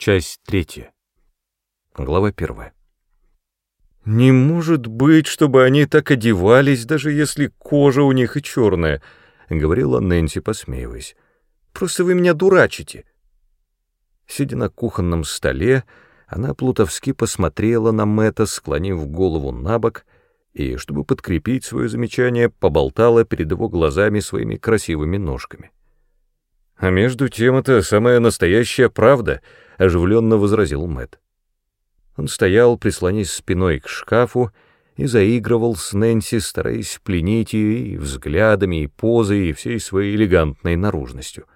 Часть третья. Глава первая. «Не может быть, чтобы они так одевались, даже если кожа у них и черная», — говорила Нэнси, посмеиваясь. «Просто вы меня дурачите». Сидя на кухонном столе, она плутовски посмотрела на Мэтта, склонив голову на бок, и, чтобы подкрепить свое замечание, поболтала перед его глазами своими красивыми ножками. «А между тем это самая настоящая правда», — оживленно возразил Мэтт. Он стоял, прислонившись спиной к шкафу, и заигрывал с Нэнси, стараясь пленить ее и взглядами, и позой, и всей своей элегантной наружностью.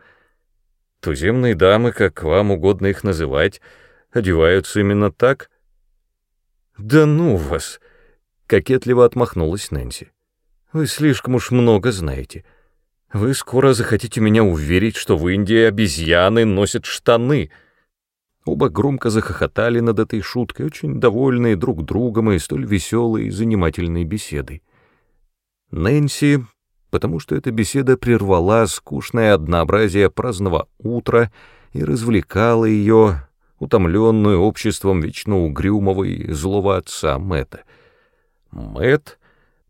Туземные дамы, как вам угодно их называть, одеваются именно так? «Да ну вас!» — кокетливо отмахнулась Нэнси. «Вы слишком уж много знаете. Вы скоро захотите меня уверить, что в Индии обезьяны носят штаны». Оба громко захохотали над этой шуткой, очень довольные друг другом и столь веселой и занимательной беседой. Нэнси, потому что эта беседа прервала скучное однообразие праздного утра и развлекала ее, утомленную обществом вечно угрюмого и злого отца Мэтта. Мэтт,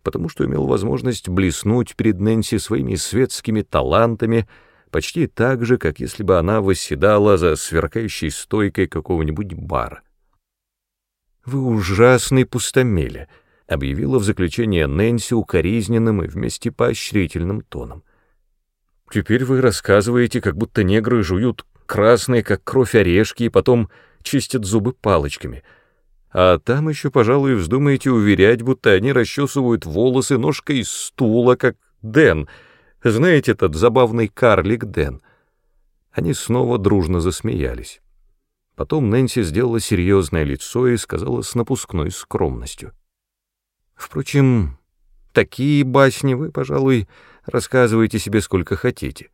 потому что имел возможность блеснуть перед Нэнси своими светскими талантами — почти так же, как если бы она восседала за сверкающей стойкой какого-нибудь бара. «Вы ужасный пустомеля», — объявила в заключение Нэнси укоризненным и вместе поощрительным тоном. «Теперь вы рассказываете, как будто негры жуют красные, как кровь орешки, и потом чистят зубы палочками. А там еще, пожалуй, вздумаете уверять, будто они расчесывают волосы ножкой стула, как Дэн — знаете этот забавный карлик Дэн?» Они снова дружно засмеялись. Потом Нэнси сделала серьезное лицо и сказала с напускной скромностью. «Впрочем, такие басни вы, пожалуй, рассказываете себе сколько хотите.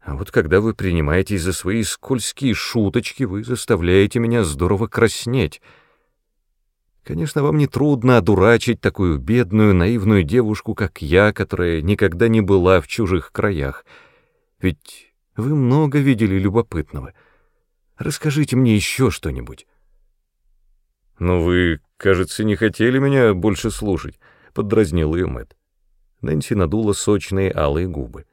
А вот когда вы принимаетесь за свои скользкие шуточки, вы заставляете меня здорово краснеть». Конечно, вам не трудно одурачить такую бедную, наивную девушку, как я, которая никогда не была в чужих краях. Ведь вы много видели любопытного. Расскажите мне еще что-нибудь. «Но вы, кажется, не хотели меня больше слушать», — поддразнил ее Мэтт. Нэнси надула сочные алые губы.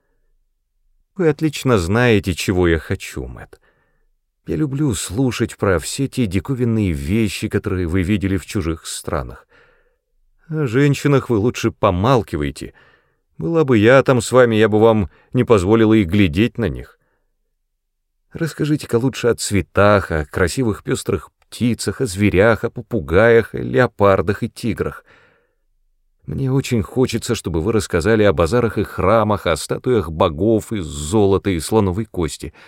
«Вы отлично знаете, чего я хочу, Мэтт. Я люблю слушать про все те диковинные вещи, которые вы видели в чужих странах. О женщинах вы лучше помалкивайте. Была бы я там с вами, я бы вам не позволила и глядеть на них. Расскажите-ка лучше о цветах, о красивых пестрых птицах, о зверях, о попугаях, о леопардах и тиграх. Мне очень хочется, чтобы вы рассказали о базарах и храмах, о статуях богов из золота и слоновой кости —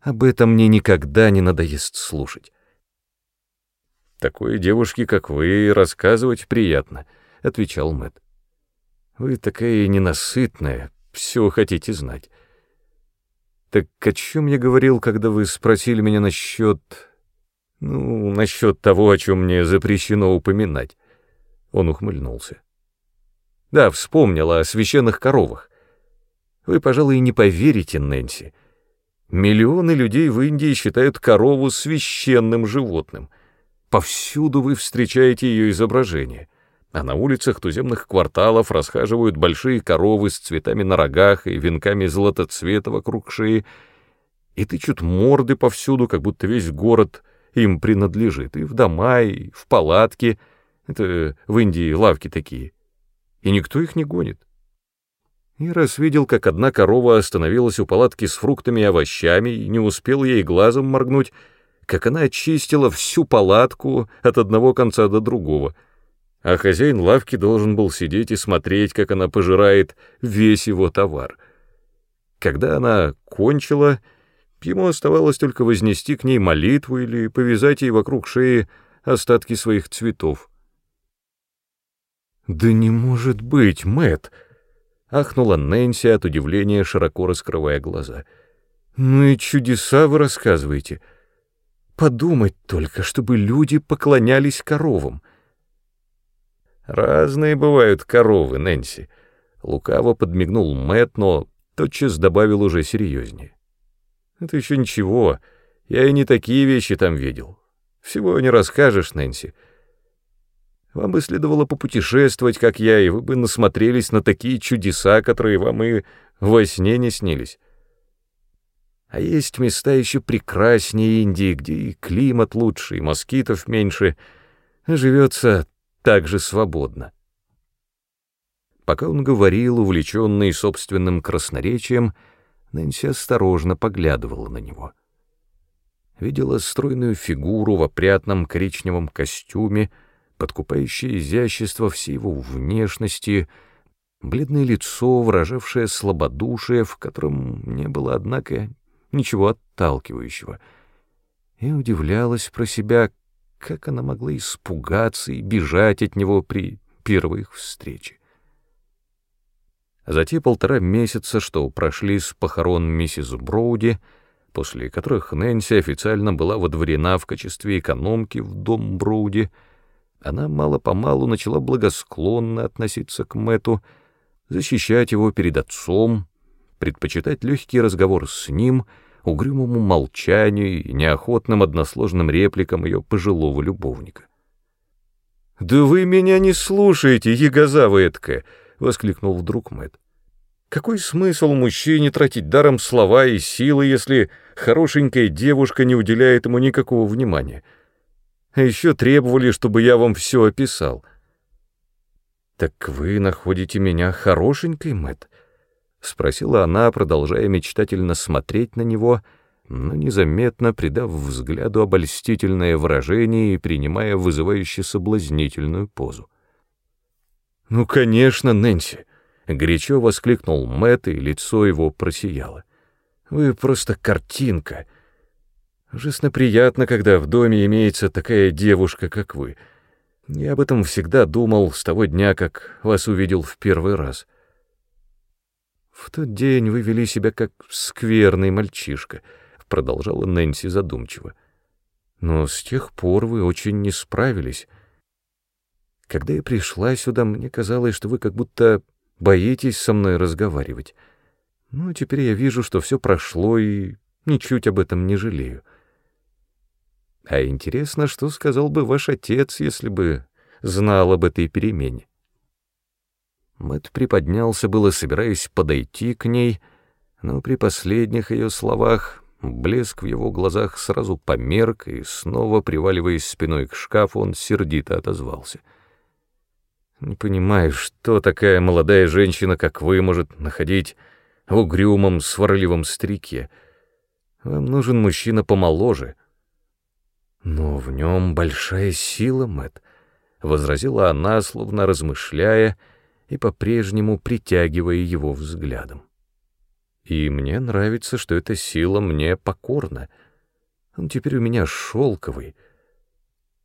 об этом мне никогда не надоест слушать. «Такой девушке, как вы, рассказывать приятно», — отвечал Мэтт. «Вы такая ненасытная, все хотите знать». «Так о чем я говорил, когда вы спросили меня насчет... ну, насчет того, о чем мне запрещено упоминать?» Он ухмыльнулся. «Да, вспомнила о священных коровах. Вы, пожалуй, не поверите, Нэнси». Миллионы людей в Индии считают корову священным животным. Повсюду вы встречаете ее изображение, а на улицах туземных кварталов расхаживают большие коровы с цветами на рогах и венками золотоцвета вокруг шеи, и тычут морды повсюду, как будто весь город им принадлежит, и в дома, и в палатки, это в Индии лавки такие, и никто их не гонит. И раз видел, как одна корова остановилась у палатки с фруктами и овощами, и не успел ей глазом моргнуть, как она очистила всю палатку от одного конца до другого. А хозяин лавки должен был сидеть и смотреть, как она пожирает весь его товар. Когда она кончила, ему оставалось только вознести к ней молитву или повязать ей вокруг шеи остатки своих цветов. «Да не может быть, Мэтт!» Ахнула Нэнси от удивления, широко раскрывая глаза. «Ну и чудеса вы рассказываете. Подумать только, чтобы люди поклонялись коровам». «Разные бывают коровы, Нэнси», — лукаво подмигнул Мэтт, но тотчас добавил уже серьезнее. «Это еще ничего. Я и не такие вещи там видел. Всего не расскажешь, Нэнси. Вам бы следовало попутешествовать, как я, и вы бы насмотрелись на такие чудеса, которые вам и во сне не снились. А есть места еще прекраснее Индии, где и климат лучше, и москитов меньше, живется так же свободно. Пока он говорил, увлеченный собственным красноречием, Нэнси осторожно поглядывала на него. Видела стройную фигуру в опрятном коричневом костюме, подкупающее изящество всей его внешности, бледное лицо, выражавшее слабодушие, в котором не было, однако, ничего отталкивающего. И удивлялась про себя, как она могла испугаться и бежать от него при первой их встрече. За те полтора месяца, что прошли с похорон миссис Броуди, после которых Нэнси официально была водворена в качестве экономки в дом Броуди, она мало-помалу начала благосклонно относиться к Мэту, защищать его перед отцом, предпочитать легкий разговор с ним, угрюмому молчанию и неохотным односложным репликам ее пожилого любовника. «Да вы меня не слушаете, ягоза эткая!» — воскликнул вдруг Мэт. «Какой смысл мужчине тратить даром слова и силы, если хорошенькая девушка не уделяет ему никакого внимания? А еще требовали, чтобы я вам все описал». «Так вы находите меня хорошенькой, Мэт? — спросила она, продолжая мечтательно смотреть на него, но незаметно придав взгляду обольстительное выражение и принимая вызывающе соблазнительную позу. «Ну, конечно, Нэнси!» — горячо воскликнул Мэтт, и лицо его просияло. «Вы просто картинка. Ужасно приятно, когда в доме имеется такая девушка, как вы. Я об этом всегда думал с того дня, как вас увидел в первый раз». «В тот день вы вели себя как скверный мальчишка», — продолжала Нэнси задумчиво. «Но с тех пор вы очень не справились. Когда я пришла сюда, мне казалось, что вы как будто боитесь со мной разговаривать. Но теперь я вижу, что все прошло, и ничуть об этом не жалею. А интересно, что сказал бы ваш отец, если бы знал об этой перемене?» Мэт приподнялся было, собираясь подойти к ней, но при последних ее словах блеск в его глазах сразу померк, и снова, приваливаясь спиной к шкафу, он сердито отозвался. «Не понимаю, что такая молодая женщина, как вы, может находить в угрюмом, сварливом старике. Вам нужен мужчина помоложе». «Но в нем большая сила, Мэт», — возразила она, словно размышляя, — и по-прежнему притягивая его взглядом. И мне нравится, что эта сила мне покорна. Он теперь у меня шелковый.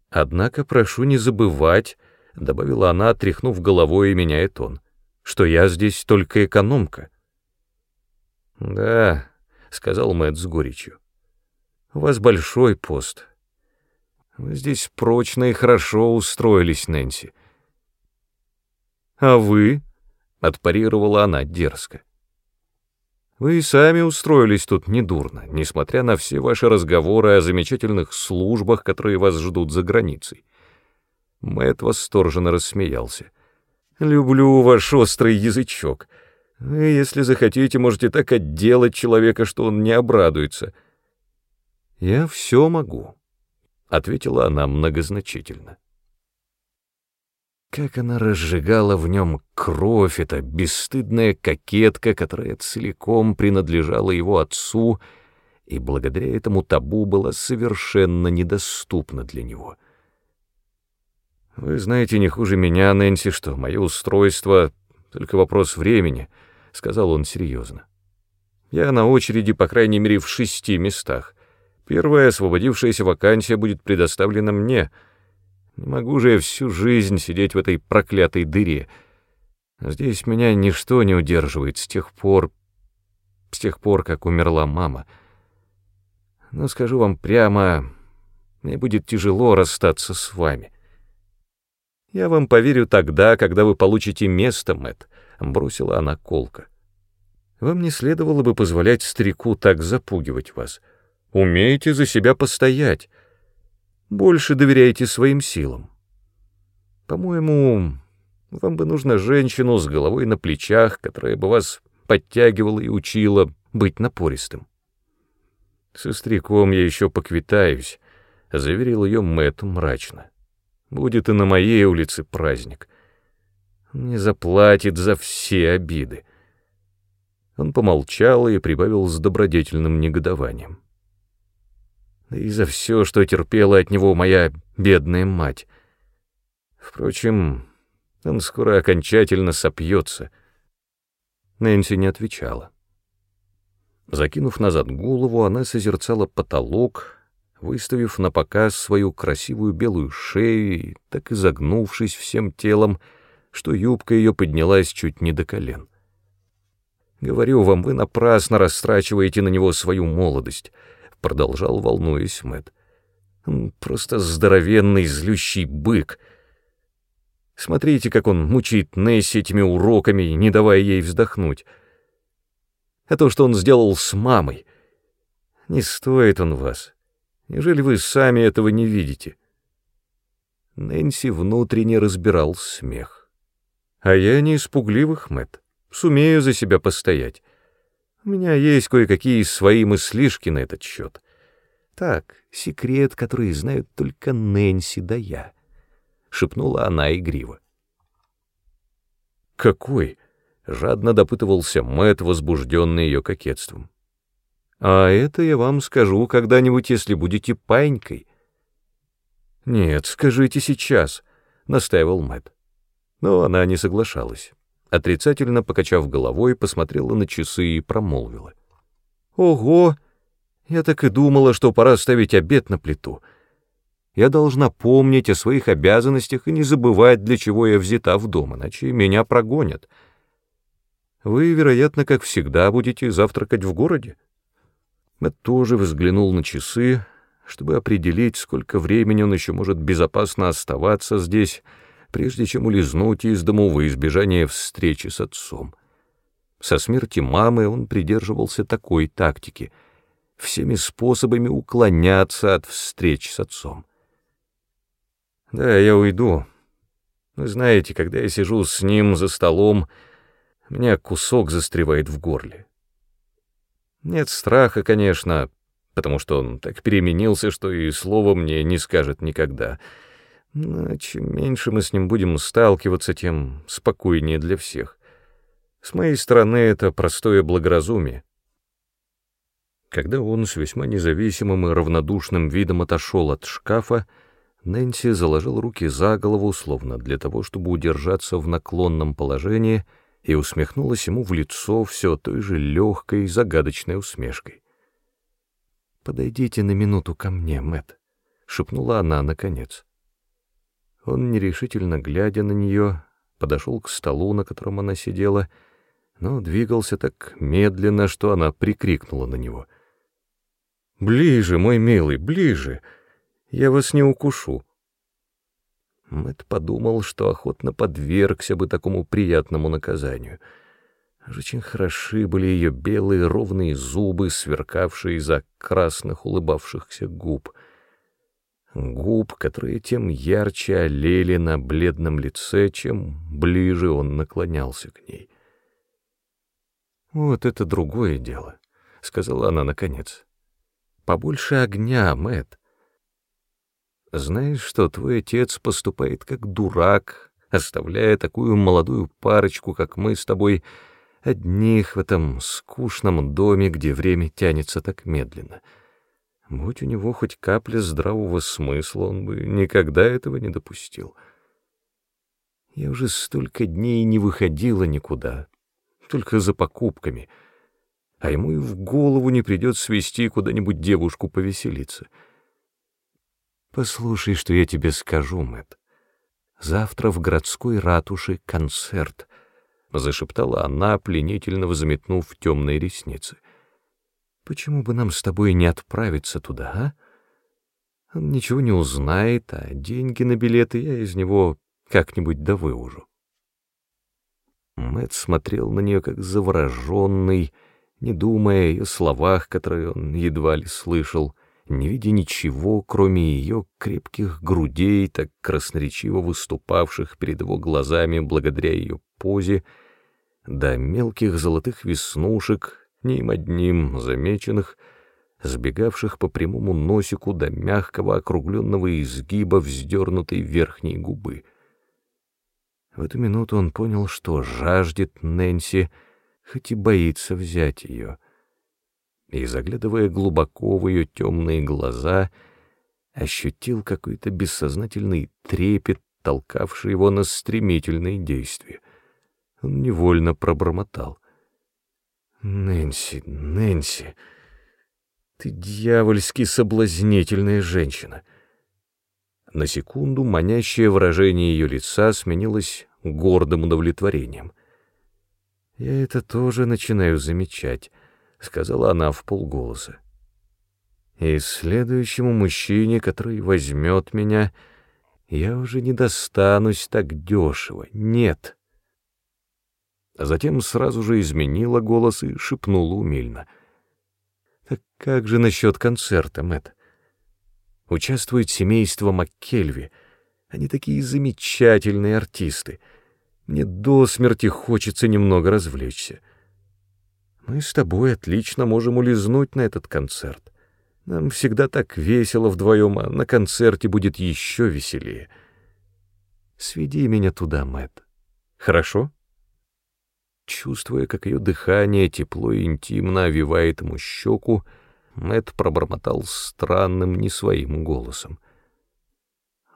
Однако прошу не забывать, — добавила она, отряхнув головой и меняя тон, — что я здесь только экономка. «Да», — сказал Мэтт с горечью, — «у вас большой пост. Вы здесь прочно и хорошо устроились, Нэнси. «А вы?» — отпарировала она дерзко. «Вы и сами устроились тут недурно, несмотря на все ваши разговоры о замечательных службах, которые вас ждут за границей». Мэтт восторженно рассмеялся. «Люблю ваш острый язычок. Вы, если захотите, можете так отделать человека, что он не обрадуется». «Я все могу», — ответила она многозначительно. Как она разжигала в нем кровь, эта бесстыдная кокетка, которая целиком принадлежала его отцу, и благодаря этому табу была совершенно недоступна для него. «Вы знаете не хуже меня, Нэнси, что мое устройство — только вопрос времени», — сказал он серьезно. «Я на очереди, по крайней мере, в шести местах. Первая освободившаяся вакансия будет предоставлена мне — не могу же я всю жизнь сидеть в этой проклятой дыре. Здесь меня ничто не удерживает с тех пор, с тех пор, как умерла мама. Но скажу вам прямо, мне будет тяжело расстаться с вами. Я вам поверю тогда, когда вы получите место, Мэтт, — бросила она колко. Вам не следовало бы позволять старику так запугивать вас. Умейте за себя постоять. Больше доверяйте своим силам. По-моему, вам бы нужна женщина с головой на плечах, которая бы вас подтягивала и учила быть напористым. Со стариком я еще поквитаюсь, — заверил ее Мэтт мрачно. Будет и на моей улице праздник. Не заплатит за все обиды. Он помолчал и прибавил с добродетельным негодованием. И за все, что терпела от него моя бедная мать. Впрочем, он скоро окончательно сопьется. Нэнси не отвечала. Закинув назад голову, она созерцала потолок, выставив на показ свою красивую белую шею и так изогнувшись всем телом, что юбка ее поднялась чуть не до колен. «Говорю вам, вы напрасно растрачиваете на него свою молодость», — продолжал, волнуясь Мэтт. «Он просто здоровенный, злющий бык. Смотрите, как он мучит Несси этими уроками, не давая ей вздохнуть. А то, что он сделал с мамой, не стоит он вас. Неужели вы сами этого не видите?» Нэнси внутренне разбирал смех. «А я не испугливых, Мэтт. Сумею за себя постоять. У меня есть кое-какие свои мыслишки на этот счет. Так, секрет, который знают только Нэнси да я», — шепнула она игриво. «Какой?» — жадно допытывался Мэтт, возбужденный ее кокетством. А это я вам скажу когда-нибудь, если будете панькой. Нет, скажите сейчас, настаивал Мэт. Но она не соглашалась. Отрицательно покачав головой, посмотрела на часы и промолвила. Ого! Я так и думала, что пора ставить обед на плиту. Я должна помнить о своих обязанностях и не забывать, для чего я взята в дом, иначе меня прогонят. Вы, вероятно, как всегда, будете завтракать в городе? Мэтт тоже взглянул на часы, чтобы определить, сколько времени он еще может безопасно оставаться здесь, прежде чем улизнуть из дому во избежание встречи с отцом. Со смерти мамы он придерживался такой тактики — всеми способами уклоняться от встреч с отцом. «Да, я уйду. Вы знаете, когда я сижу с ним за столом, у меня кусок застревает в горле. Нет страха, конечно, потому что он так переменился, что и слова мне не скажет никогда. Но чем меньше мы с ним будем сталкиваться, тем спокойнее для всех. С моей стороны это простое благоразумие. Когда он с весьма независимым и равнодушным видом отошел от шкафа, Нэнси заложил руки за голову, словно для того, чтобы удержаться в наклонном положении — и усмехнулась ему в лицо все той же легкой, загадочной усмешкой. «Подойдите на минуту ко мне, Мэт, шепнула она наконец. Он, нерешительно глядя на нее, подошел к столу, на котором она сидела, но двигался так медленно, что она прикрикнула на него. «Ближе, мой милый, ближе! Я вас не укушу!» Мэт подумал, что охотно подвергся бы такому приятному наказанию. Очень хороши были ее белые ровные зубы, сверкавшие из-за красных улыбавшихся губ. Губ, которые тем ярче олели на бледном лице, чем ближе он наклонялся к ней. «Вот это другое дело», — сказала она наконец. «Побольше огня, Мэт. Знаешь, что твой отец поступает как дурак, оставляя такую молодую парочку, как мы с тобой, одних в этом скучном доме, где время тянется так медленно. Будь у него хоть капля здравого смысла, он бы никогда этого не допустил. Я уже столько дней не выходила никуда, только за покупками, а ему и в голову не придет свести куда-нибудь девушку повеселиться — Послушай, что я тебе скажу, Мэт. Завтра в городской ратуше концерт, зашептала она, пленительно взметнув темные ресницы. Почему бы нам с тобой не отправиться туда, а? Он ничего не узнает, а деньги на билеты я из него как-нибудь да выужу. Мэт смотрел на нее как завороженный, не думая о ее словах, которые он едва ли слышал, не видя ничего, кроме ее крепких грудей, так красноречиво выступавших перед его глазами благодаря ее позе, до мелких золотых веснушек, ни им одним замеченных, сбегавших по прямому носику до мягкого округленного изгиба вздернутой верхней губы. В эту минуту он понял, что жаждет Нэнси, хоть и боится взять ее. И, заглядывая глубоко в ее темные глаза, ощутил какой-то бессознательный трепет, толкавший его на стремительные действия. Он невольно пробормотал. «Нэнси, Нэнси, ты дьявольски соблазнительная женщина!» На секунду манящее выражение ее лица сменилось гордым удовлетворением. «Я это тоже начинаю замечать», — сказала она в полголоса. «И следующему мужчине, который возьмет меня, я уже не достанусь так дешево. Нет». А затем сразу же изменила голос и шепнула умильно. «Так как же насчет концерта, Мэтт? участвует семейство МакКельви. Они такие замечательные артисты. Мне до смерти хочется немного развлечься. Мы с тобой отлично можем улизнуть на этот концерт. Нам всегда так весело вдвоем, а на концерте будет еще веселее. Сведи меня туда, Мэтт. Хорошо?» Чувствуя, как ее дыхание тепло и интимно овивает ему щеку, Мэт пробормотал странным, не своим голосом.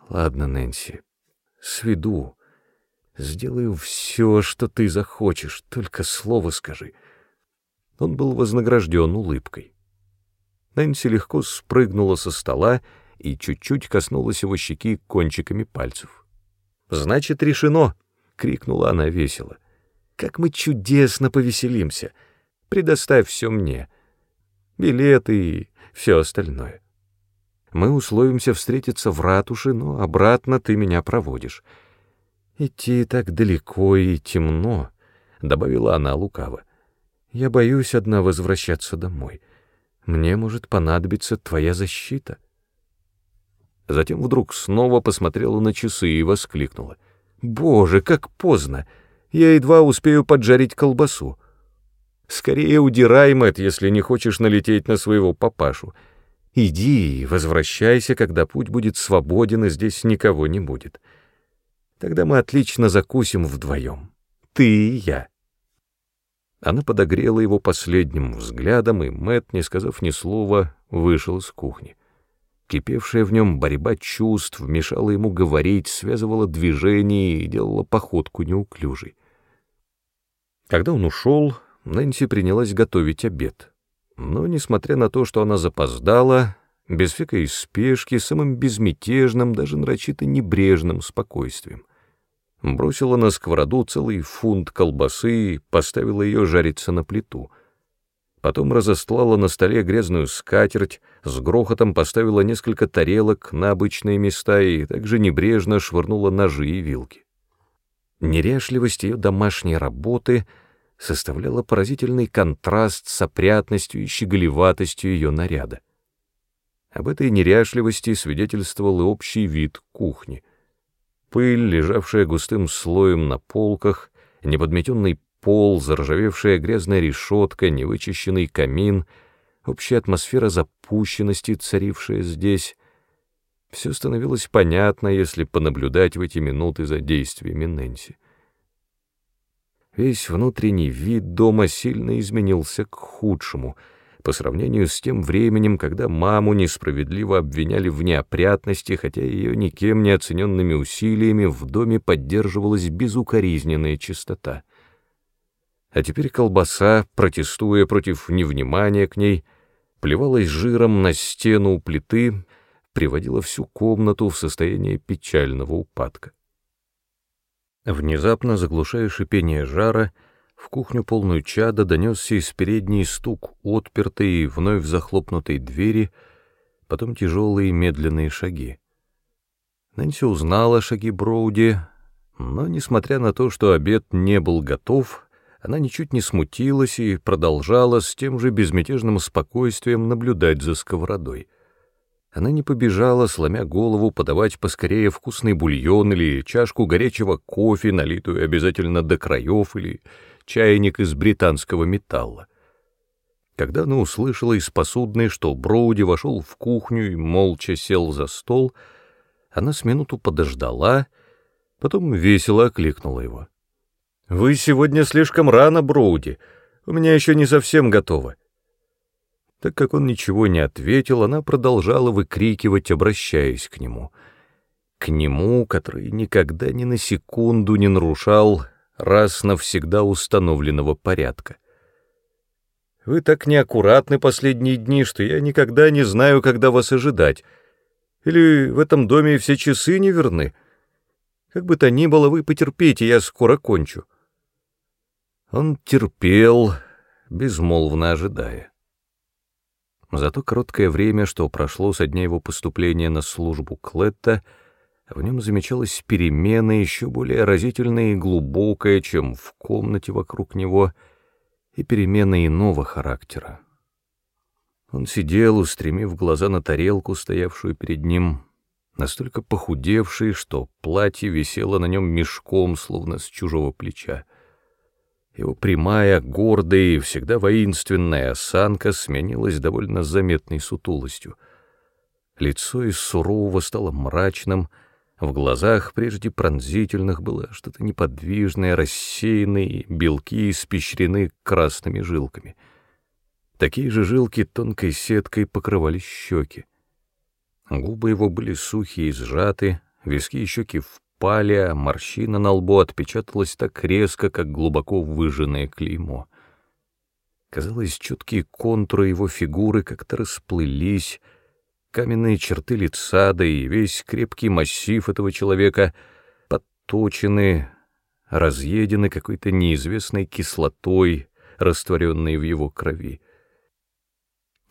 «Ладно, Нэнси, сведу. Сделаю все, что ты захочешь, только слово скажи». Он был вознагражден улыбкой. Нэнси легко спрыгнула со стола и чуть-чуть коснулась его щеки кончиками пальцев. «Значит, решено!» — крикнула она весело. «Как мы чудесно повеселимся! Предоставь все мне!» билеты и все остальное. Мы условимся встретиться в ратуше, но обратно ты меня проводишь. Идти так далеко и темно, — добавила она лукаво. Я боюсь одна возвращаться домой. Мне может понадобиться твоя защита. Затем вдруг снова посмотрела на часы и воскликнула. «Боже, как поздно! Я едва успею поджарить колбасу. Скорее удирай, Мэтт, если не хочешь налететь на своего папашу. Иди и возвращайся, когда путь будет свободен и здесь никого не будет. Тогда мы отлично закусим вдвоем. Ты и я. Она подогрела его последним взглядом, и Мэтт, не сказав ни слова, вышел из кухни. Кипевшая в нем борьба чувств мешала ему говорить, связывала движения и делала походку неуклюжей. Когда он ушел, Нэнси принялась готовить обед. Но, несмотря на то, что она запоздала, без всякой спешки, самым безмятежным, даже нарочито небрежным спокойствием. Бросила на сковороду целый фунт колбасы и поставила ее жариться на плиту. Потом разостлала на столе грязную скатерть, с грохотом поставила несколько тарелок на обычные места и также небрежно швырнула ножи и вилки. Неряшливость ее домашней работы — составляла поразительный контраст с опрятностью и щеголеватостью ее наряда. Об этой неряшливости свидетельствовал и общий вид кухни. Пыль, лежавшая густым слоем на полках, неподметенный пол, заржавевшая грязная решетка, невычищенный камин, общая атмосфера запущенности, царившая здесь — все становилось понятно, если понаблюдать в эти минуты за действиями Нэнси. Весь внутренний вид дома сильно изменился к худшему по сравнению с тем временем, когда маму несправедливо обвиняли в неопрятности, хотя ее никем не оцененными усилиями в доме поддерживалась безукоризненная чистота. А теперь колбаса, протестуя против невнимания к ней, плевалась жиром на стену у плиты, приводила всю комнату в состояние печального упадка. Внезапно, заглушая шипение жара, в кухню полную чада донесся из передней стук отпертой и вновь захлопнутой двери, потом тяжелые медленные шаги. Нэнси узнала шаги Броуди, но, несмотря на то, что обед не был готов, она ничуть не смутилась и продолжала с тем же безмятежным спокойствием наблюдать за сковородой. Она не побежала, сломя голову, подавать поскорее вкусный бульон или чашку горячего кофе, налитую обязательно до краев, или чайник из британского металла. Когда она услышала из посудной, что Броуди вошел в кухню и молча сел за стол, она с минуту подождала, потом весело окликнула его. «Вы сегодня слишком рано, Броуди, у меня еще не совсем готово». Так как он ничего не ответил, она продолжала выкрикивать, обращаясь к нему. К нему, который никогда ни на секунду не нарушал раз навсегда установленного порядка. Вы так неаккуратны последние дни, что я никогда не знаю, когда вас ожидать. Или в этом доме все часы не верны. Как бы то ни было, вы потерпите, я скоро кончу. Он терпел, безмолвно ожидая. За то короткое время, что прошло со дня его поступления на службу Клетта, в нем замечалась перемена еще более разительная и глубокая, чем в комнате вокруг него — и перемены иного характера. Он сидел, устремив глаза на тарелку, стоявшую перед ним, настолько похудевший, что платье висело на нем мешком, словно с чужого плеча. Его прямая, гордая и всегда воинственная осанка сменилась довольно заметной сутулостью. Лицо из сурового стало мрачным — в глазах, прежде пронзительных, было что-то неподвижное, рассеянное, белки испещрены красными жилками. Такие же жилки тонкой сеткой покрывали щеки. Губы его были сухие и сжаты, виски и щеки впали, а морщина на лбу отпечаталась так резко, как глубоко выжженное клеймо. Казалось, четкие контуры его фигуры как-то расплылись, каменные черты лица, да и весь крепкий массив этого человека подточены, разъедены какой-то неизвестной кислотой, растворенной в его крови.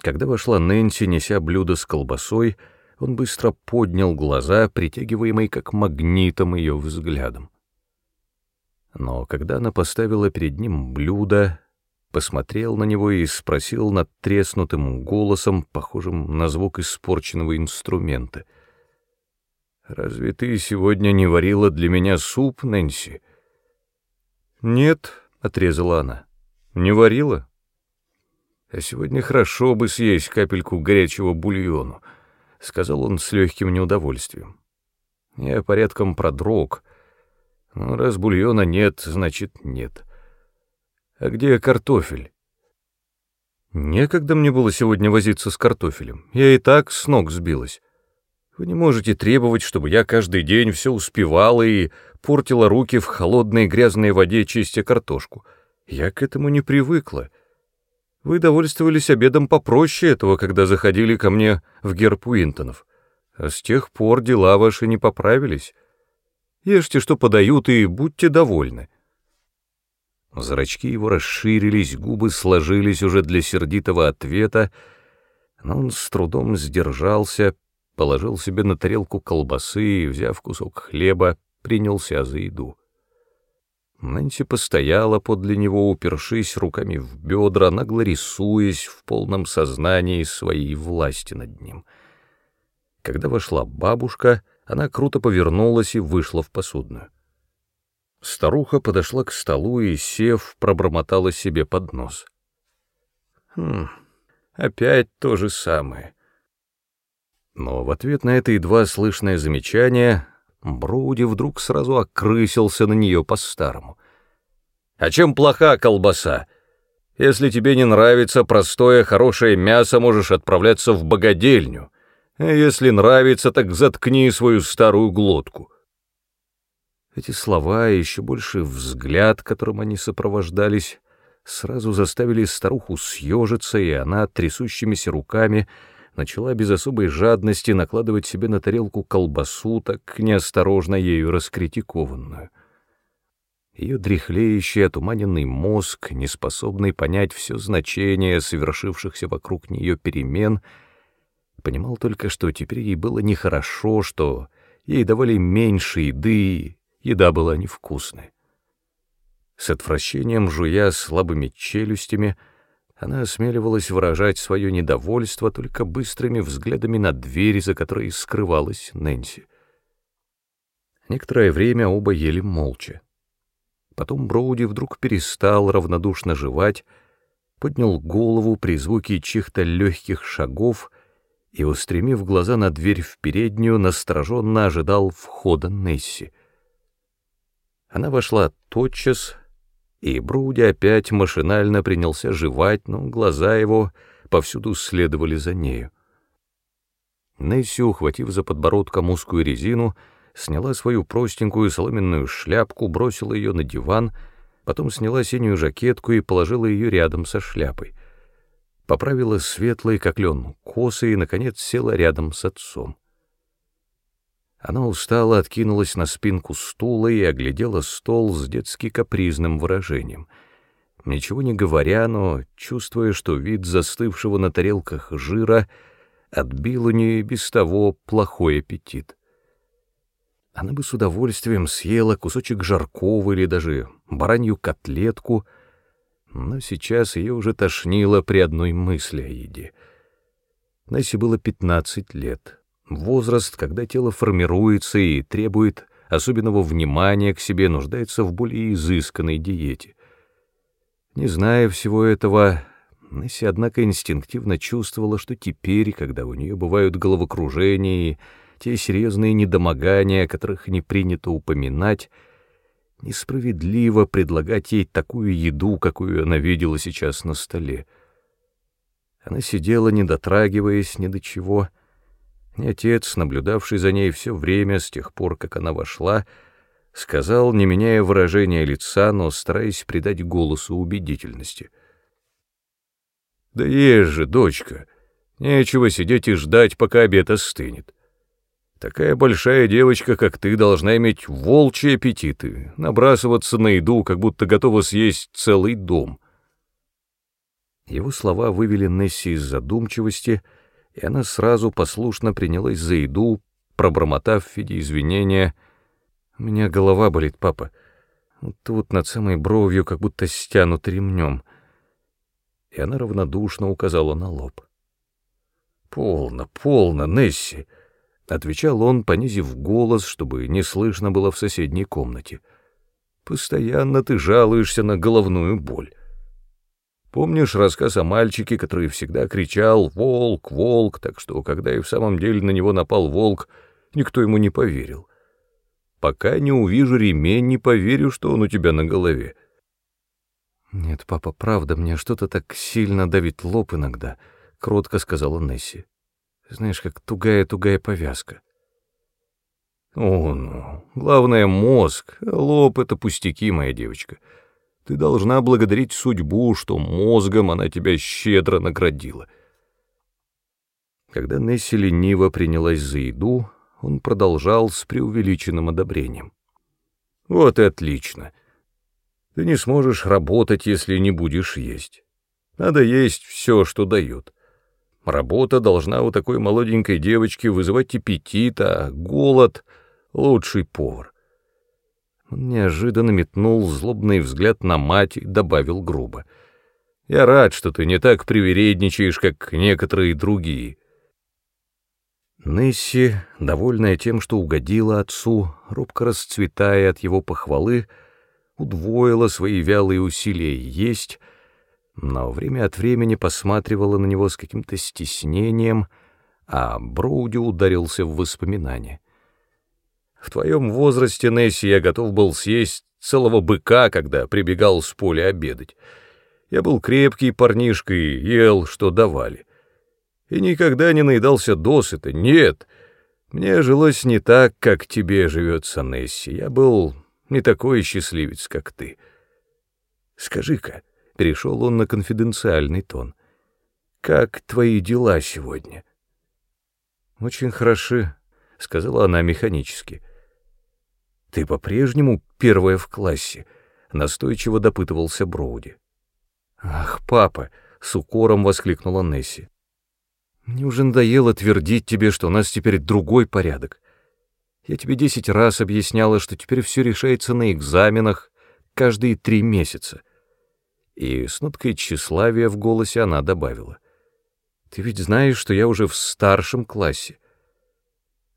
Когда вошла Нэнси, неся блюдо с колбасой, он быстро поднял глаза, притягиваемый как магнитом ее взглядом. Но когда она поставила перед ним блюдо, посмотрел на него и спросил над треснутым голосом, похожим на звук испорченного инструмента. «Разве ты сегодня не варила для меня суп, Нэнси?» «Нет», — отрезала она, — «не варила». «А сегодня хорошо бы съесть капельку горячего бульону», — сказал он с легким неудовольствием. «Я порядком продрог. Но раз бульона нет, значит нет». А где картофель? Некогда мне было сегодня возиться с картофелем. Я и так с ног сбилась. Вы не можете требовать, чтобы я каждый день все успевала и портила руки в холодной грязной воде, чистя картошку. Я к этому не привыкла. Вы довольствовались обедом попроще этого, когда заходили ко мне в герб Уинтонов. А с тех пор дела ваши не поправились. Ешьте, что подают, и будьте довольны. Зрачки его расширились, губы сложились уже для сердитого ответа, но он с трудом сдержался, положил себе на тарелку колбасы и, взяв кусок хлеба, принялся за еду. Нэнси постояла подле него, упершись руками в бедра, нагло рисуясь в полном сознании своей власти над ним. Когда вошла бабушка, она круто повернулась и вышла в посудную. Старуха подошла к столу и, сев, пробормотала себе под нос. «Хм, опять то же самое». Но в ответ на это едва слышное замечание Броуди вдруг сразу окрысился на нее по-старому. «А чем плоха колбаса? Если тебе не нравится простое хорошее мясо, можешь отправляться в богадельню. А если нравится, так заткни свою старую глотку». Эти слова и еще больше взгляд, которым они сопровождались, сразу заставили старуху съежиться, и она трясущимися руками начала без особой жадности накладывать себе на тарелку колбасу, так неосторожно ею раскритикованную. Ее дряхлеющий, отуманенный мозг, неспособный понять все значение совершившихся вокруг нее перемен, понимал только, что теперь ей было нехорошо, что ей давали меньше еды, еда была невкусной. С отвращением жуя слабыми челюстями, она осмеливалась выражать свое недовольство только быстрыми взглядами на дверь, за которой скрывалась Нэнси. Некоторое время оба ели молча. Потом Броуди вдруг перестал равнодушно жевать, поднял голову при звуке чьих-то легких шагов и, устремив глаза на дверь в переднюю, настороженно ожидал входа Несси. Она вошла тотчас, и Броуди опять машинально принялся жевать, но глаза его повсюду следовали за нею. Несси, ухватив за подбородком узкую резину, сняла свою простенькую соломенную шляпку, бросила ее на диван, потом сняла синюю жакетку и положила ее рядом со шляпой. Поправила светлые, как лен, косы и, наконец, села рядом с отцом. Она устало откинулась на спинку стула и оглядела стол с детски капризным выражением. Ничего не говоря, но чувствуя, что вид застывшего на тарелках жира отбил у нее без того плохой аппетит. Она бы с удовольствием съела кусочек жаркого или даже баранью котлетку, но сейчас ее уже тошнило при одной мысли о еде. Нассе было пятнадцать лет, возраст, когда тело формируется и требует особенного внимания к себе, нуждается в более изысканной диете. Не зная всего этого, Несси, однако, инстинктивно чувствовала, что теперь, когда у нее бывают головокружения и те серьезные недомогания, о которых не принято упоминать, несправедливо предлагать ей такую еду, какую она видела сейчас на столе. Она сидела, не дотрагиваясь ни до чего. Отец, наблюдавший за ней все время с тех пор, как она вошла, сказал, не меняя выражения лица, но стараясь придать голосу убедительности. «Да ешь же, дочка, нечего сидеть и ждать, пока обед остынет. Такая большая девочка, как ты, должна иметь волчьи аппетиты, набрасываться на еду, как будто готова съесть целый дом. Его слова вывели Несси из задумчивости, и она сразу послушно принялась за еду, пробормотав в виде извинения «У меня голова болит, папа. Вот тут над самой бровью как будто стянут ремнем». И она равнодушно указала на лоб. «Полно, полно, Несси!» — отвечал он, понизив голос, чтобы не слышно было в соседней комнате. «Постоянно ты жалуешься на головную боль. Помнишь рассказ о мальчике, который всегда кричал «Волк, волк», так что, когда и в самом деле на него напал волк, никто ему не поверил? Пока не увижу ремень, не поверю, что он у тебя на голове». «Нет, папа, правда, мне что-то так сильно давит лоб иногда», — кротко сказала Несси. Знаешь, как тугая-тугая повязка. О, ну, главное — мозг, лоб — это пустяки, моя девочка. Ты должна благодарить судьбу, что мозгом она тебя щедро наградила. Когда Несси лениво принялась за еду, он продолжал с преувеличенным одобрением. Вот и отлично. Ты не сможешь работать, если не будешь есть. Надо есть все, что дают. Работа должна у такой молоденькой девочки вызывать аппетит, а голод — лучший повар. Он неожиданно метнул злобный взгляд на мать и добавил грубо. «Я рад, что ты не так привередничаешь, как некоторые другие». Несси, довольная тем, что угодила отцу, робко расцветая от его похвалы, удвоила свои вялые усилия есть — но время от времени посматривала на него с каким-то стеснением, а Броуди ударился в воспоминания. В твоем возрасте, Несси, я готов был съесть целого быка, когда прибегал с поля обедать. Я был крепкий парнишка и ел, что давали. И никогда не наедался досыта, нет. Мне жилось не так, как тебе живется, Несси. Я был не такой счастливец, как ты. Скажи-ка, Перешел он на конфиденциальный тон. «Как твои дела сегодня?» «Очень хороши», — сказала она механически. «Ты по-прежнему первая в классе», — настойчиво допытывался Броуди. «Ах, папа!» — с укором воскликнула Несси. «Мне уже надоело твердить тебе, что у нас теперь другой порядок. Я тебе десять раз объясняла, что теперь все решается на экзаменах, каждые три месяца. И с ноткой тщеславия в голосе она добавила. «Ты ведь знаешь, что я уже в старшем классе».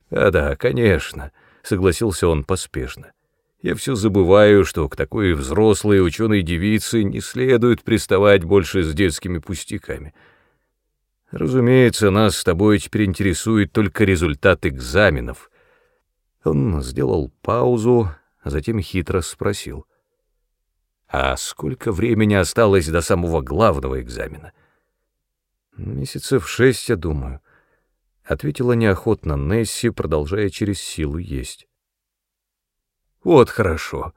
«А да, конечно», — согласился он поспешно. «Я все забываю, что к такой взрослой ученой девице не следует приставать больше с детскими пустяками. Разумеется, нас с тобой теперь интересует только результат экзаменов». Он сделал паузу, а затем хитро спросил. «А сколько времени осталось до самого главного экзамена?» «Месяцев шесть, я думаю», — ответила неохотно Несси, продолжая через силу есть. «Вот хорошо.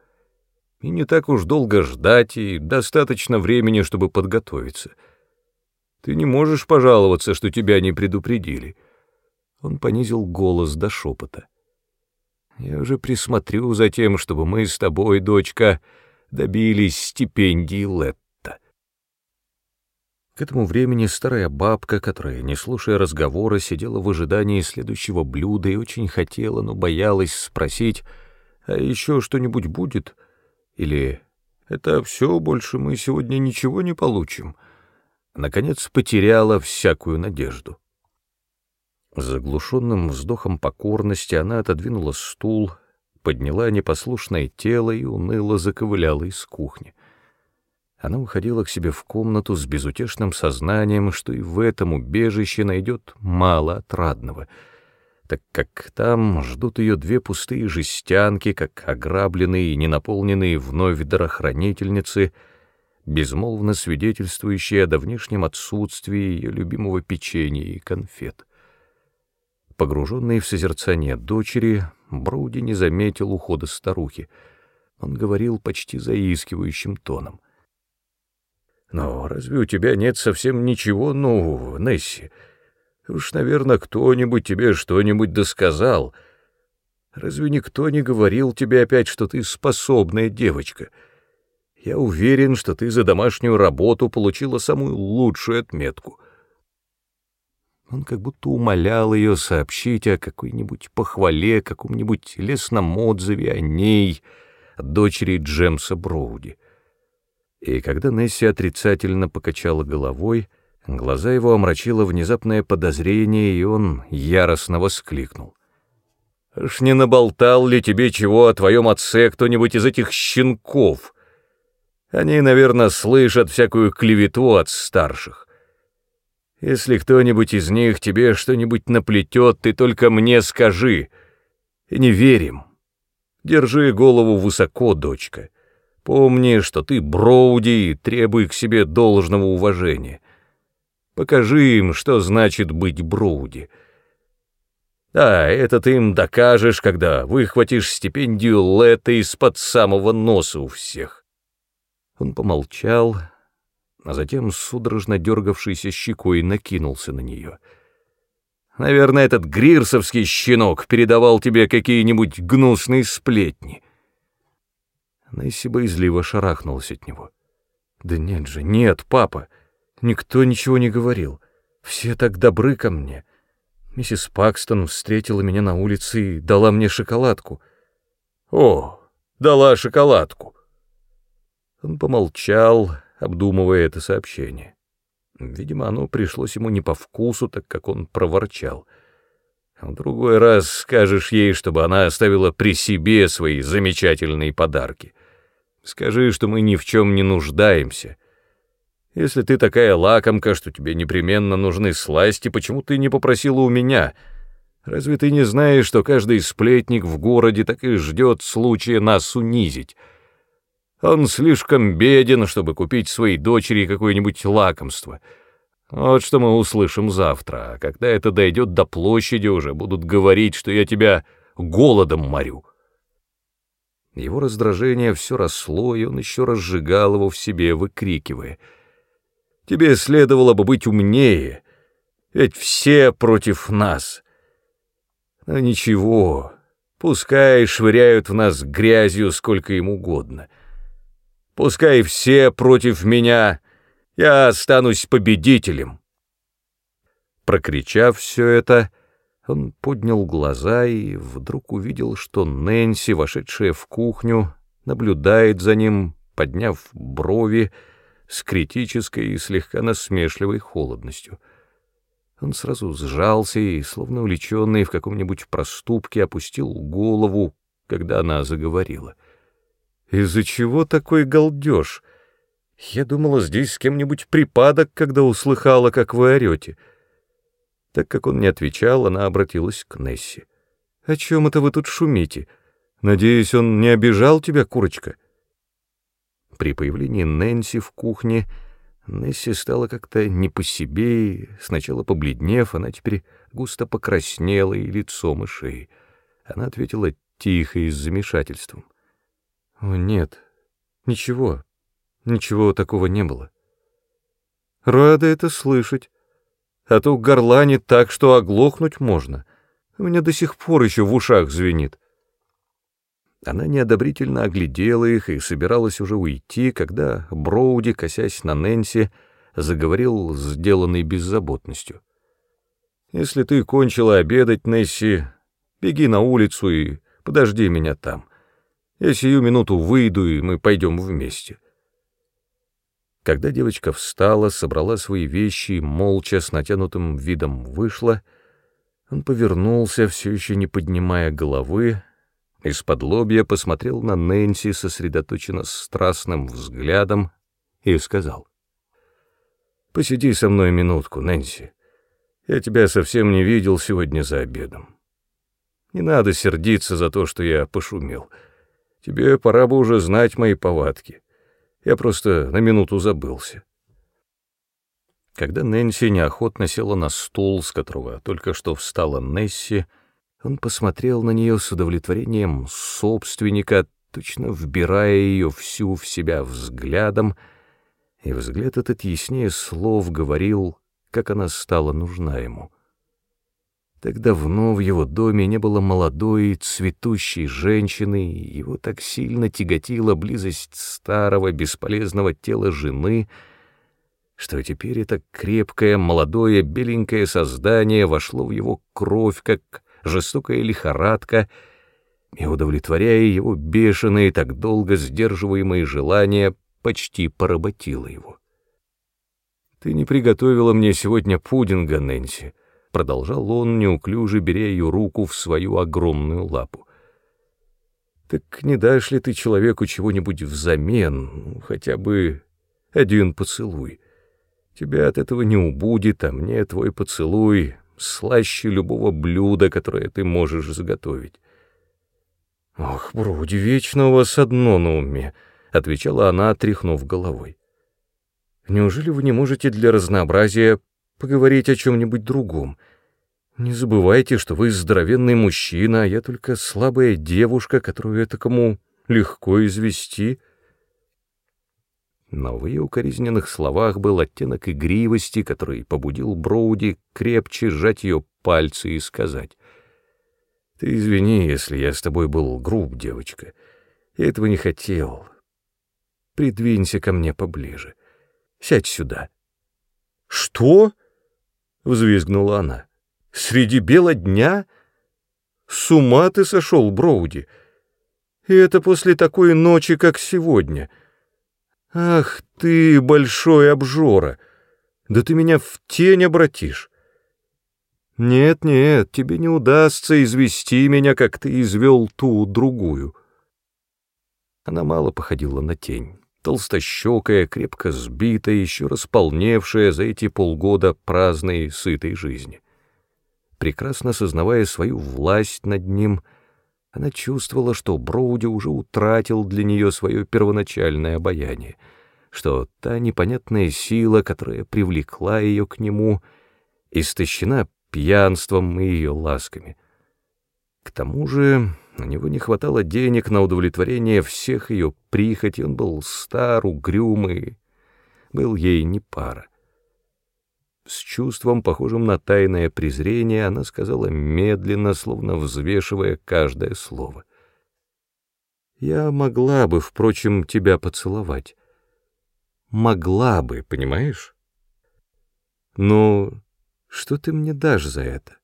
И не так уж долго ждать, и достаточно времени, чтобы подготовиться. Ты не можешь пожаловаться, что тебя не предупредили». Он понизил голос до шепота. Я уже присмотрю за тем, чтобы мы с тобой, дочка, добились стипендии Летта. К этому времени старая бабка, которая, не слушая разговора, сидела в ожидании следующего блюда и очень хотела, но боялась спросить, а еще что-нибудь будет? Или это все, больше мы сегодня ничего не получим? Наконец потеряла всякую надежду. Заглушенным вздохом покорности она отодвинула стул, подняла непослушное тело и уныло заковыляла из кухни. Она уходила к себе в комнату с безутешным сознанием, что и в этом убежище найдет мало отрадного, так как там ждут ее две пустые жестянки, как ограбленные и ненаполненные вновь дарохранительницы, безмолвно свидетельствующие о давнешнем отсутствии ее любимого печенья и конфет. Погруженный в созерцание дочери, Броуди не заметил ухода старухи. Он говорил почти заискивающим тоном. «Но разве у тебя нет совсем ничего нового, Несси? Уж, наверное, кто-нибудь тебе что-нибудь досказал. Разве никто не говорил тебе опять, что ты способная девочка? Я уверен, что ты за домашнюю работу получила самую лучшую отметку». Он как будто умолял ее сообщить о какой-нибудь похвале, каком-нибудь лесном отзыве о ней, дочери Джемса Броуди. И когда Несси отрицательно покачала головой, глаза его омрачило внезапное подозрение, и он яростно воскликнул. «Аж не наболтал ли тебе чего о твоем отце кто-нибудь из этих щенков? Они, наверное, слышат всякую клевету от старших. Если кто-нибудь из них тебе что-нибудь наплетет, ты только мне скажи. Не верим. Держи голову высоко, дочка. Помни, что ты Броуди и требуй к себе должного уважения. Покажи им, что значит быть Броуди. Да, это ты им докажешь, когда выхватишь стипендию Лета из-под самого носа у всех. Он помолчал, а затем судорожно дергавшийся щекой накинулся на нее. «Наверное, этот грирсовский щенок передавал тебе какие-нибудь гнусные сплетни». Несси боязливо шарахнулась от него. «Да нет же, нет, папа, никто ничего не говорил. Все так добры ко мне. Миссис Пакстон встретила меня на улице и дала мне шоколадку». «О, дала шоколадку». Он помолчал, обдумывая это сообщение. Видимо, оно пришлось ему не по вкусу, так как он проворчал. В другой раз скажешь ей, чтобы она оставила при себе свои замечательные подарки. Скажи, что мы ни в чем не нуждаемся. Если ты такая лакомка, что тебе непременно нужны сласти, почему ты не попросила у меня? Разве ты не знаешь, что каждый сплетник в городе так и ждет случая нас унизить?» Он слишком беден, чтобы купить своей дочери какое-нибудь лакомство. Вот что мы услышим завтра, а когда это дойдет до площади, уже будут говорить, что я тебя голодом морю. Его раздражение все росло, и он еще разжигал его в себе, выкрикивая. «Тебе следовало бы быть умнее, ведь все против нас». Но ничего, пускай швыряют в нас грязью сколько им угодно — Пускай все против меня, я останусь победителем. Прокричав все это, он поднял глаза и вдруг увидел, что Нэнси, вошедшая в кухню, наблюдает за ним подняв брови с критической и слегка насмешливой холодностью. Он сразу сжался и, словно увлеченный в каком-нибудь проступке, опустил голову, когда она заговорила. «Из-за чего такой галдеж? Я думала, здесь с кем-нибудь припадок, когда услыхала, как вы орете». Так как он не отвечал, она обратилась к Несси. «О чем это вы тут шумите? Надеюсь, он не обижал тебя, курочка?» При появлении Нэнси в кухне Несси стала как-то не по себе, и сначала побледнев, она теперь густо покраснела и лицом, и шеей. Она ответила тихо и с замешательством. «О, нет, ничего, ничего такого не было». «Рада это слышать а то горланит так, что оглохнуть можно. У меня до сих пор еще в ушах звенит. Она неодобрительно оглядела их и собиралась уже уйти, когда Броуди, косясь на Нэнси, заговорил сделанной беззаботностью. «Если ты кончила обедать, Несси, беги на улицу и подожди меня там. Я сию минуту выйду, и мы пойдем вместе». Когда девочка встала, собрала свои вещи и молча с натянутым видом вышла, он повернулся, все еще не поднимая головы, из-под лобья посмотрел на Нэнси сосредоточенно страстным взглядом и сказал. «Посиди со мной минутку, Нэнси. Я тебя совсем не видел сегодня за обедом. Не надо сердиться за то, что я пошумел. Тебе пора бы уже знать мои повадки. Я просто на минуту забылся. Когда Нэнси неохотно села на стул, с которого только что встала Несси, он посмотрел на нее с удовлетворением собственника, точно вбирая ее всю в себя взглядом, и взгляд этот яснее слов говорил, как она стала нужна ему. Так давно в его доме не было молодой, цветущей женщины, и его так сильно тяготила близость старого, бесполезного тела жены, что теперь это крепкое, молодое, беленькое создание вошло в его кровь, как жестокая лихорадка, и, удовлетворяя его бешеные, так долго сдерживаемые желания, почти поработило его. «Ты не приготовила мне сегодня пудинга, Нэнси», продолжал он, неуклюже беря ее руку в свою огромную лапу. «Так не дашь ли ты человеку чего-нибудь взамен, хотя бы один поцелуй? Тебя от этого не убудет, а мне твой поцелуй слаще любого блюда, которое ты можешь заготовить». «Ох, Броуди, вечно у вас одно на уме», — отвечала она, тряхнув головой. «Неужели вы не можете для разнообразия поговорить о чем-нибудь другом. Не забывайте, что вы здоровенный мужчина, а я только слабая девушка, которую это кому легко извести. Но в ее укоризненных словах был оттенок игривости, который побудил Броуди крепче сжать ее пальцы и сказать. «Ты извини, если я с тобой был груб, девочка. Я этого не хотел. Придвинься ко мне поближе. Сядь сюда». «Что?» — взвизгнула она. «Среди бела дня? С ума ты сошел, Броуди! И это после такой ночи, как сегодня. Ах ты, большой обжора! Да ты меня в тень обратишь!» «Нет-нет, тебе не удастся извести меня, как ты извел ту другую». Она мало походила на тень толстощекая, крепко сбитая, еще располневшая за эти полгода праздной, сытой жизни. Прекрасно сознавая свою власть над ним, она чувствовала, что Броуди уже утратил для нее свое первоначальное обаяние, что та непонятная сила, которая привлекла ее к нему, истощена пьянством и ее ласками. К тому же у него не хватало денег на удовлетворение всех ее прихотей, он был стар, угрюмый, был ей не пара. С чувством, похожим на тайное презрение, она сказала медленно, словно взвешивая каждое слово. «Я могла бы, впрочем, тебя поцеловать. Могла бы, понимаешь? Но что ты мне дашь за это?»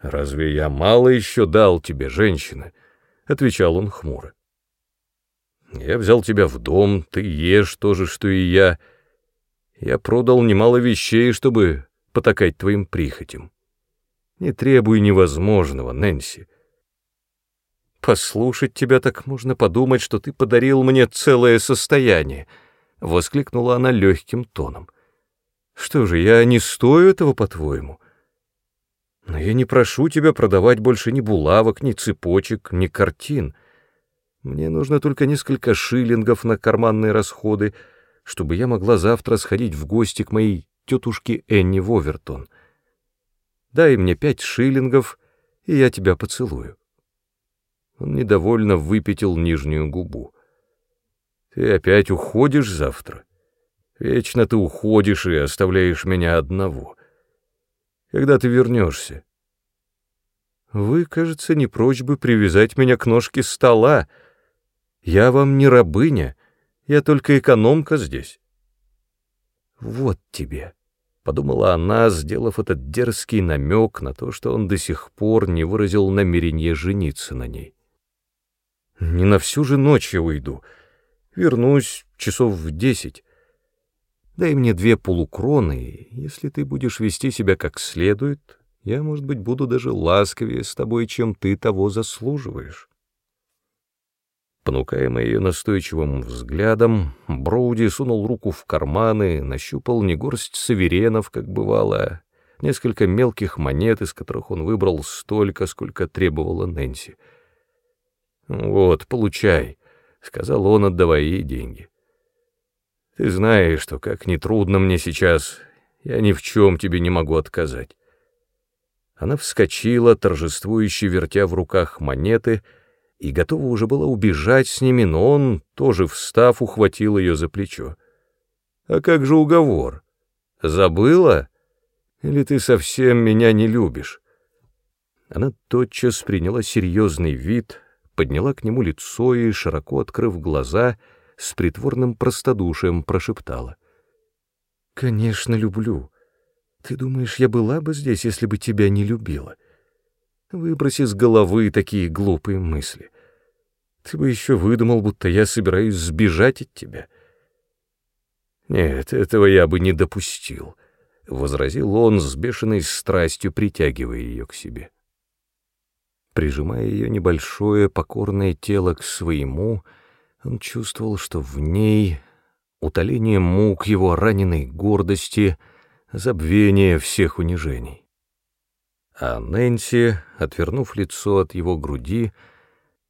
«Разве я мало еще дал тебе, женщина?» — отвечал он хмуро. Я взял тебя в дом, ты ешь то же, что и я. Я продал немало вещей, чтобы потакать твоим прихотям. Не требуй невозможного, Нэнси. Послушать тебя так можно подумать, что ты подарил мне целое состояние, — воскликнула она легким тоном. Что же, я не стою этого, по-твоему? Но я не прошу тебя продавать больше ни булавок, ни цепочек, ни картин. Мне нужно только несколько шиллингов на карманные расходы, чтобы я могла завтра сходить в гости к моей тетушке Энни Вовертон. Дай мне пять шиллингов, и я тебя поцелую. Он недовольно выпятил нижнюю губу. Ты опять уходишь завтра? Вечно ты уходишь и оставляешь меня одного. Когда ты вернешься? Вы, кажется, не прочь бы привязать меня к ножке стола, — я вам не рабыня, я только экономка здесь. Вот тебе, — подумала она, сделав этот дерзкий намек на то, что он до сих пор не выразил намерения жениться на ней. Не на всю же ночь я уйду. Вернусь часов в десять. Дай мне две полукроны, если ты будешь вести себя как следует, я, может быть, буду даже ласковее с тобой, чем ты того заслуживаешь. Понукаемый ее настойчивым взглядом, Броуди сунул руку в карманы, нащупал не горсть саверенов, как бывало, несколько мелких монет, из которых он выбрал столько, сколько требовала Нэнси. «Вот, получай», — сказал он, отдавая ей деньги. «Ты знаешь, что, как нетрудно мне сейчас, я ни в чем тебе не могу отказать». Она вскочила, торжествующе вертя в руках монеты, — и готова уже была убежать с ними, но он, тоже встав, ухватил ее за плечо. «А как же уговор? Забыла? Или ты совсем меня не любишь?» Она тотчас приняла серьезный вид, подняла к нему лицо и, широко открыв глаза, с притворным простодушием прошептала. «Конечно, люблю. Ты думаешь, я была бы здесь, если бы тебя не любила?» Выброси с головы такие глупые мысли. Ты бы еще выдумал, будто я собираюсь сбежать от тебя. Нет, этого я бы не допустил, — возразил он с бешеной страстью, притягивая ее к себе. Прижимая ее небольшое покорное тело к своему, он чувствовал, что в ней утоление мук его раненой гордости, забвение всех унижений. А Нэнси, отвернув лицо от его груди,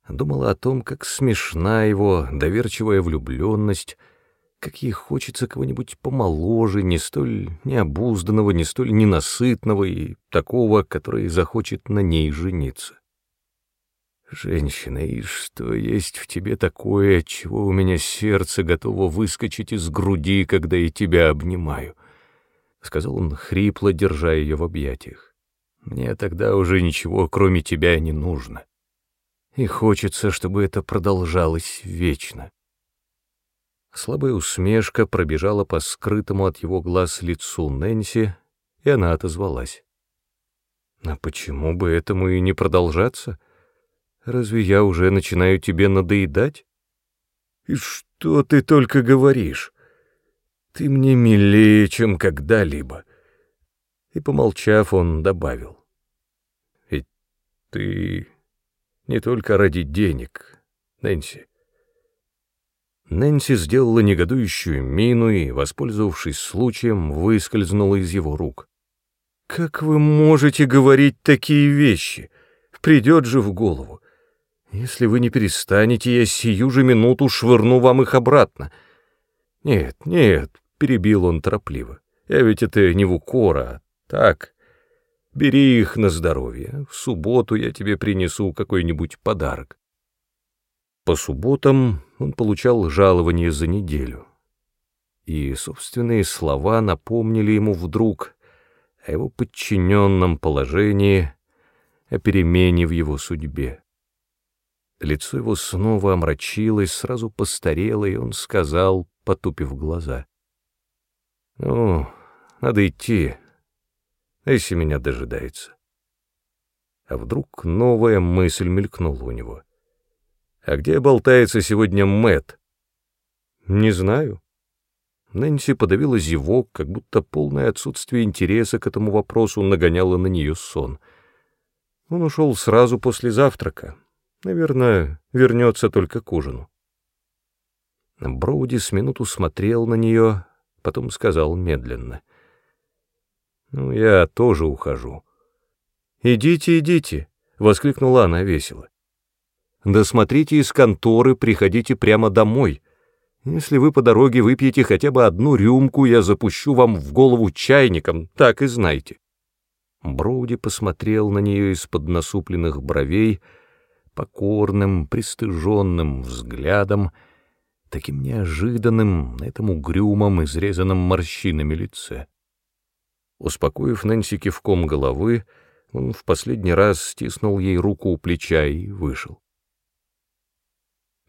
думала о том, как смешна его доверчивая влюбленность, как ей хочется кого-нибудь помоложе, не столь необузданного, не столь ненасытного и такого, который захочет на ней жениться. «Женщина, и что есть в тебе такое, чего у меня сердце готово выскочить из груди, когда я тебя обнимаю?» — сказал он, хрипло держа ее в объятиях. Мне тогда уже ничего, кроме тебя, не нужно. И хочется, чтобы это продолжалось вечно. Слабая усмешка пробежала по скрытому от его глаз лицу Нэнси, и она отозвалась. «А почему бы этому и не продолжаться? Разве я уже начинаю тебе надоедать?» «И что ты только говоришь? Ты мне милее, чем когда-либо». И, помолчав, он добавил. «Ведь ты не только ради денег, Нэнси». Нэнси сделала негодующую мину и, воспользовавшись случаем, выскользнула из его рук. «Как вы можете говорить такие вещи? Придет же в голову. Если вы не перестанете, я сию же минуту швырну вам их обратно». «Нет, нет», — перебил он торопливо, — «я ведь это не в укор, а так, бери их на здоровье. В субботу я тебе принесу какой-нибудь подарок. По субботам он получал жалование за неделю. И собственные слова напомнили ему вдруг о его подчиненном положении, о перемене в его судьбе. Лицо его снова омрачилось, сразу постарело, и он сказал, потупив глаза. «Ну, надо идти, Эсси меня дожидается. А вдруг новая мысль мелькнула у него. А где болтается сегодня Мэт? Не знаю. Нэнси подавила зевок, как будто полное отсутствие интереса к этому вопросу нагоняло на нее сон. Он ушел сразу после завтрака. Наверное, вернется только к ужину. Броуди с минуту смотрел на нее, потом сказал медленно. «Ну, я тоже ухожу». «Идите, идите», — воскликнула она весело. «Да смотрите из конторы, приходите прямо домой. Если вы по дороге выпьете хотя бы одну рюмку, я запущу вам в голову чайником, так и знайте». Броуди посмотрел на нее из-под насупленных бровей, покорным, пристыженным взглядом, таким неожиданным на этом угрюмом, изрезанном морщинами лице. Успокоив Нэнси кивком головы, он в последний раз стиснул ей руку у плеча и вышел.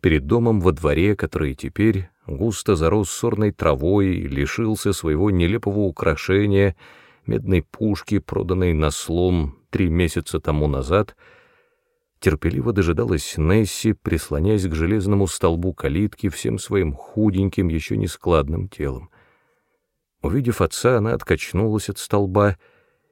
Перед домом во дворе, который теперь густо зарос сорной травой и лишился своего нелепого украшения, медной пушки, проданной на слом три месяца тому назад, терпеливо дожидалась Несси, прислоняясь к железному столбу калитки всем своим худеньким, еще не складным телом. Увидев отца, она откачнулась от столба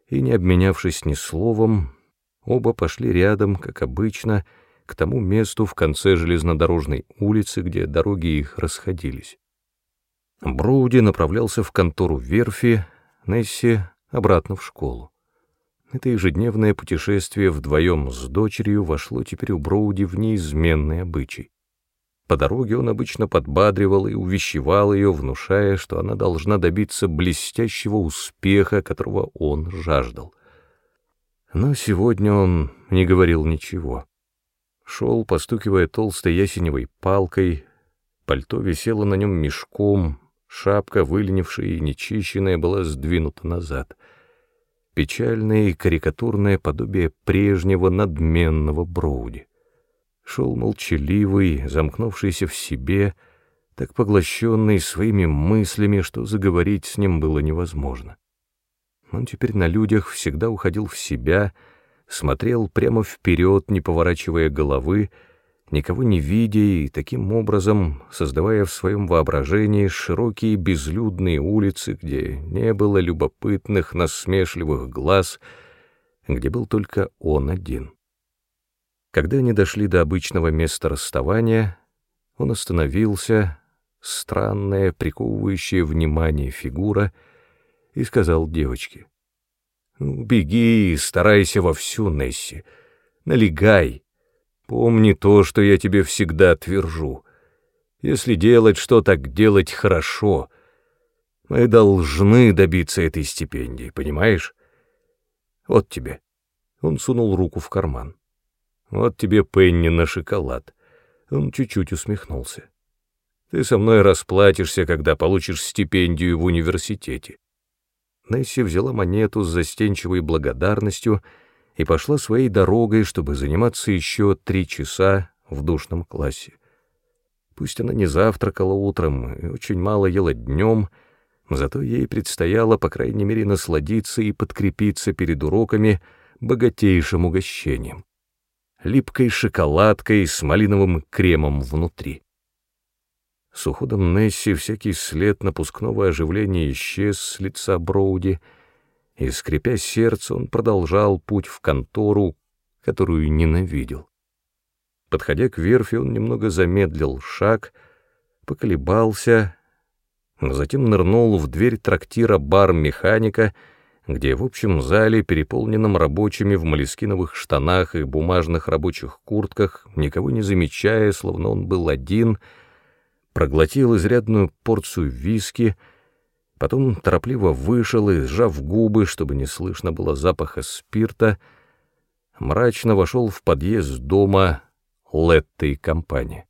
и, не обменявшись ни словом, оба пошли рядом, как обычно, к тому месту в конце железнодорожной улицы, где дороги их расходились. Броуди направлялся в контору верфи, Несси — обратно в школу. Это ежедневное путешествие вдвоем с дочерью вошло теперь у Броуди в неизменный обычай. По дороге он обычно подбадривал и увещевал ее, внушая, что она должна добиться блестящего успеха, которого он жаждал. Но сегодня он не говорил ничего. Шел, постукивая толстой ясеневой палкой, пальто висело на нем мешком, шапка, выленившая и нечищенная, была сдвинута назад. Печальное и карикатурное подобие прежнего надменного Броуди шел молчаливый, замкнувшийся в себе, так поглощенный своими мыслями, что заговорить с ним было невозможно. Он теперь на людях всегда уходил в себя, смотрел прямо вперед, не поворачивая головы, никого не видя и таким образом создавая в своем воображении широкие безлюдные улицы, где не было любопытных, насмешливых глаз, где был только он один. Когда они дошли до обычного места расставания, он остановился, странная, приковывающая внимание фигура, и сказал девочке, «Ну, «Беги и старайся вовсю, Несси, налегай, помни то, что я тебе всегда твержу. Если делать что, так делать хорошо. Мы должны добиться этой стипендии, понимаешь? Вот тебе». Он сунул руку в карман. Вот тебе пенни на шоколад. Он чуть-чуть усмехнулся. Ты со мной расплатишься, когда получишь стипендию в университете. Несси взяла монету с застенчивой благодарностью и пошла своей дорогой, чтобы заниматься еще три часа в душном классе. Пусть она не завтракала утром и очень мало ела днем, зато ей предстояло, по крайней мере, насладиться и подкрепиться перед уроками богатейшим угощением липкой шоколадкой с малиновым кремом внутри. С уходом Несси всякий след напускного оживления исчез с лица Броуди, и, скрипя сердце, он продолжал путь в контору, которую ненавидел. Подходя к верфи, он немного замедлил шаг, поколебался, затем нырнул в дверь трактира бар-механика — где в общем зале, переполненном рабочими в молескиновых штанах и бумажных рабочих куртках, никого не замечая, словно он был один, проглотил изрядную порцию виски, потом торопливо вышел и, сжав губы, чтобы не слышно было запаха спирта, мрачно вошел в подъезд дома Летты и компании.